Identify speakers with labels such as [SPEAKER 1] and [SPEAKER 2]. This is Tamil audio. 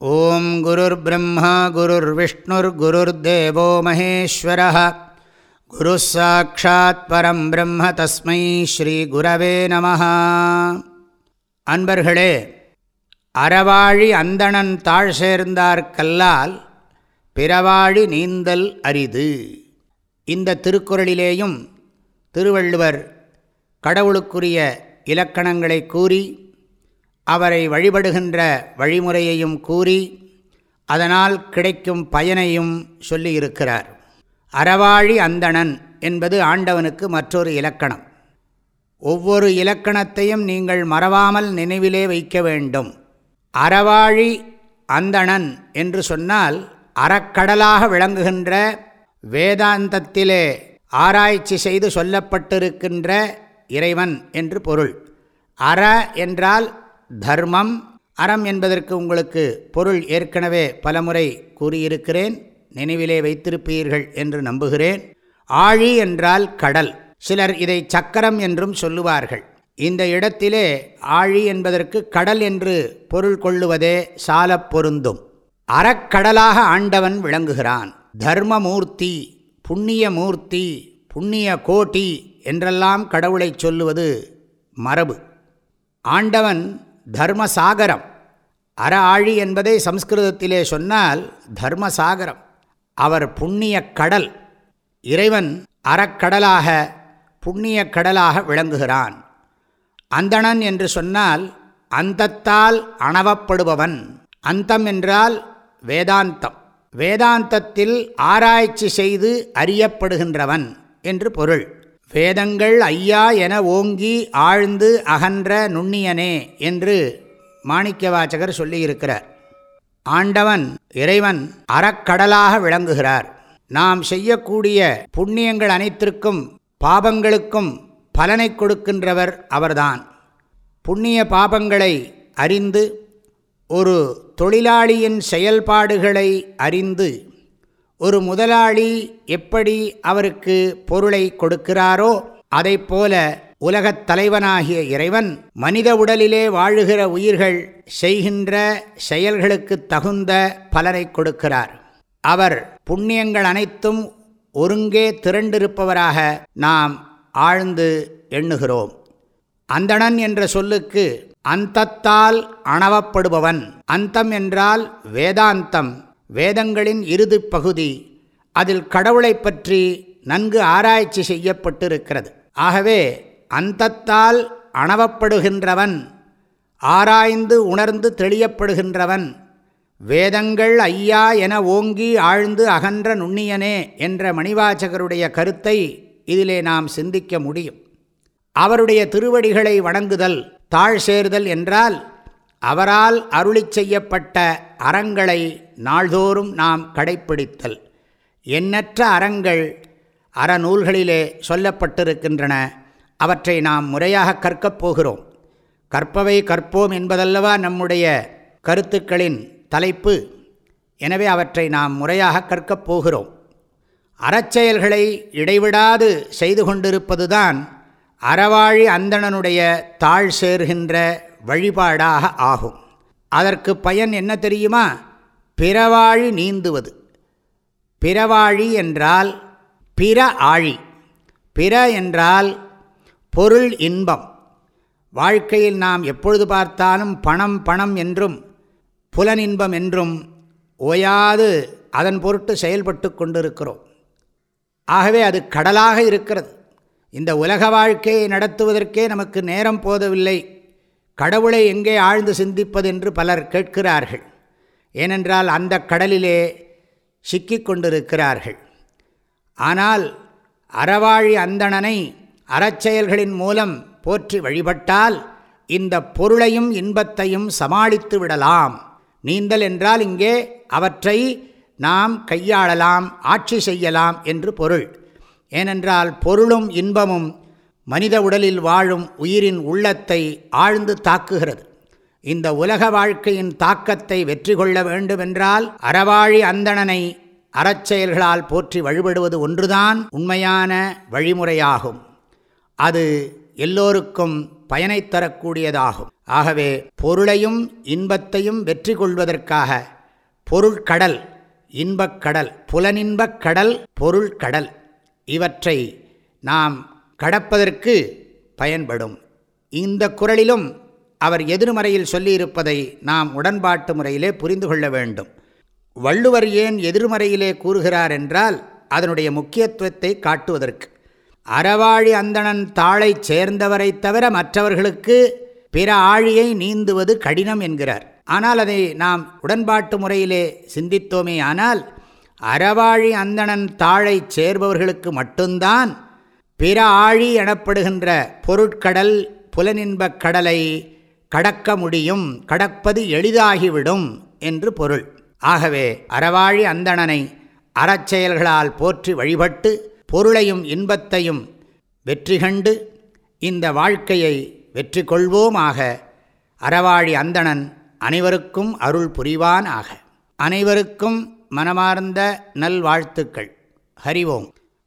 [SPEAKER 1] ஓம் குருர் பிரம்மா குருர் விஷ்ணுர் குருர் தேவோ மகேஸ்வர குரு சாட்சாத் பரம் பிரம்ம தஸ்மை ஸ்ரீ குரவே நம அன்பர்களே அறவாழி அந்தணன் தாழ் சேர்ந்தார் கல்லால் பிறவாழி நீந்தல் அரிது. இந்த திருக்குறளிலேயும் திருவள்ளுவர் கடவுளுக்குரிய இலக்கணங்களை கூறி அவரை வழிபடுகின்ற வழிமுறையையும் கூறி அதனால் கிடைக்கும் பயனையும் சொல்லியிருக்கிறார். அறவாழி அந்தணன் என்பது ஆண்டவனுக்கு மற்றொரு இலக்கணம். ஒவ்வொரு இலக்கணத்தையும் நீங்கள் மறவாமல் நினைவிலே வைக்க வேண்டும். அறவாழி அந்தணன் என்று சொன்னால் அறக்கடலாக விளங்குகின்ற வேதாந்தத்திலே ஆராய்ச்சி செய்து சொல்லப்பட்டிருக்கின்ற இறைவன் என்று பொருள். அற என்றால் தர்மம் அறம் என்பதற்கு உங்களுக்கு பொருள் ஏற்கனவே பலமுறை கூறியிருக்கிறேன் நினைவிலே வைத்திருப்பீர்கள் என்று நம்புகிறேன். ஆழி என்றால் கடல். சிலர் இதை சக்கரம் என்றும் சொல்லுவார்கள். இந்த இடத்திலே ஆழி என்பதற்கு கடல் என்று பொருள் கொள்ளுவதே சால பொருந்தும். அறக்கடலாக ஆண்டவன் விளங்குகிறான். தர்மமூர்த்தி புண்ணிய மூர்த்தி புண்ணிய கோட்டி என்றெல்லாம் கடவுளை சொல்லுவது மரபு. ஆண்டவன் தர்மசாகரம். அற ஆழி என்பதை சம்ஸ்கிருதத்திலே சொன்னால் தர்மசாகரம். அவர் புண்ணிய கடல். இறைவன் அறக்கடலாக புண்ணிய கடலாக விளங்குகிறான். அந்தணன் என்று சொன்னால் அந்தத்தால் அணவப்படுபவன். அந்தம் என்றால் வேதாந்தம். வேதாந்தத்தில் ஆராய்ச்சி செய்து அறியப்படுகின்றவன் என்று பொருள். வேதங்கள் ஐயா என ஓங்கி ஆழ்ந்து அகன்ற நுண்ணியனே என்று மாணிக்க வாச்சகர் சொல்லியிருக்கிறார். ஆண்டவன் இறைவன் அறக்கடலாக விளங்குகிறார். நாம் செய்யக்கூடிய புண்ணியங்கள் அனைத்திற்கும் பாபங்களுக்கும் பலனை கொடுக்கின்றவர் அவர்தான். புண்ணிய பாபங்களை அறிந்து ஒரு தொழிலாளியின் செயல்பாடுகளை அறிந்து ஒரு முதலாளி எப்படி அவருக்கு பொருளை கொடுக்கிறாரோ அதை போல உலகத் தலைவனாகிய இறைவன் மனித உடலிலே வாழுகிற உயிர்கள் செய்கின்ற செயல்களுக்கு தகுந்த பலனை கொடுக்கிறார். அவர் புண்ணியங்கள் அனைத்தும் ஒருங்கே திரண்டிருப்பவராக நாம் ஆழ்ந்து எண்ணுகிறோம். அந்தணன் என்ற சொல்லுக்கு அந்தத்தால் அணவப்படுபவன் அந்தம் என்றால் வேதாந்தம் வேதங்களின் இறுதி பகுதி அதில் கடவுளை பற்றி நன்கு ஆராய்ச்சி செய்யப்பட்டிருக்கிறது. ஆகவே அந்தத்தால் அணவப்படுகின்றவன் ஆராய்ந்து உணர்ந்து தெளியப்படுகின்றவன் வேதங்கள் ஐயா என ஓங்கி ஆழ்ந்து அகன்ற நுண்ணியனே என்ற மணிவாச்சகருடைய கருத்தை இதிலே நாம் சிந்திக்க முடியும். அவருடைய திருவடிகளை வணங்குதல் தாழ் சேர்தல் என்றால் அவரால் அருளி செய்யப்பட்ட அறங்களை நாள்தோறும் நாம் கடைப்பிடித்தல். எண்ணற்ற அறங்கள் அறநூல்களிலே சொல்லப்பட்டிருக்கின்றன. அவற்றை நாம் முறையாக கற்கப் போகிறோம். கற்பவை கற்போம் என்பதல்லவா நம்முடைய கருத்துக்களின் தலைப்பு. எனவே அவற்றை நாம் முறையாக கற்கப் போகிறோம். அறச்செயல்களை இடைவிடாது செய்து கொண்டிருப்பதுதான் அறவாழி அந்தணனுடைய தாழ் சேர்கின்ற வழிபாடாக ஆகும். அதற்கு பயன் என்ன தெரியுமா? பிறவாழி நீந்துவது. பிறவாழி என்றால் பிற ஆழி. பிற என்றால் பொருள் இன்பம். வாழ்க்கையில் நாம் எப்பொழுது பார்த்தாலும் பணம் பணம் என்றும் புலனின்பம் என்றும் ஓயாது அதன் பொருட்டு செயல்பட்டு கொண்டிருக்கிறோம். ஆகவே அது கடலாக இருக்கிறது. இந்த உலக வாழ்க்கையை நடத்துவதற்கே நமக்கு நேரம் போதவில்லை. கடவுளை எங்கே ஆழ்ந்து சிந்திப்பதென்று பலர் கேட்கிறார்கள். ஏனென்றால் அந்த கடலிலே சிக்கிக் கொண்டிருக்கிறார்கள். ஆனால் அறவாழி அந்தணனை அறச்செயல்களின் மூலம் போற்றி வழிபட்டால் இந்த பொருளையும் இன்பத்தையும் சமாளித்து விடலாம். நீந்தல் என்றால் இங்கே அவற்றை நாம் கையாளலாம் ஆட்சி செய்யலாம் என்று பொருள். ஏனென்றால் பொருளும் இன்பமும் மனித உடலில் வாழும் உயிரின் உள்ளத்தை ஆழ்ந்து தாக்குகிறது. இந்த உலக வாழ்க்கையின் தாக்கத்தை வெற்றி கொள்ள வேண்டுமென்றால் அறவாழி அந்தணனை அறச்செயல்களால் போற்றி வழிபடுவது ஒன்றுதான் உண்மையான வழிமுறையாகும். அது எல்லோருக்கும் பயனை தரக்கூடியதாகும். ஆகவே பொருளையும் இன்பத்தையும் வெற்றி கொள்வதற்காக பொருட்கடல் இன்பக்கடல் புலனின்பக் கடல் பொருள்கடல் இவற்றை நாம் கடப்பதற்கு பயன்படும். இந்த குரலிலும் அவர் எதிர்மறையில் சொல்லியிருப்பதை நாம் உடன்பாட்டு முறையிலே புரிந்து கொள்ள வேண்டும். வள்ளுவர் ஏன் எதிர்மறையிலே கூறுகிறார் என்றால் அதனுடைய முக்கியத்துவத்தை காட்டுவதற்கு. அறவாழி அந்தணன் தாளை சேர்ந்தவரை தவிர மற்றவர்களுக்கு பிற ஆழியை நீந்துவது கடினம் என்கிறார். ஆனால் அதை நாம் உடன்பாட்டு முறையிலே சிந்தித்தோமே ஆனால் அறவாழி அந்தணன் தாளை சேர்பவர்களுக்கு மட்டும்தான் பிற ஆழி எனப்படுகின்ற பொருட்கடல் புலனின்பக் கடலை கடக்க முடியும் கடப்பது எளிதாகிவிடும் என்று பொருள். ஆகவே அறவாழி அந்தணனை அறச்செயல்களால் போற்றி வழிபட்டு பொருளையும் இன்பத்தையும் வெற்றி கண்டு இந்த வாழ்க்கையை வெற்றி கொள்வோமாக அறவாழி அந்தணன் அனைவருக்கும் அருள் புரிவான் ஆக அனைவருக்கும் மனமார்ந்த நல்வாழ்த்துக்கள். ஹரிவோம்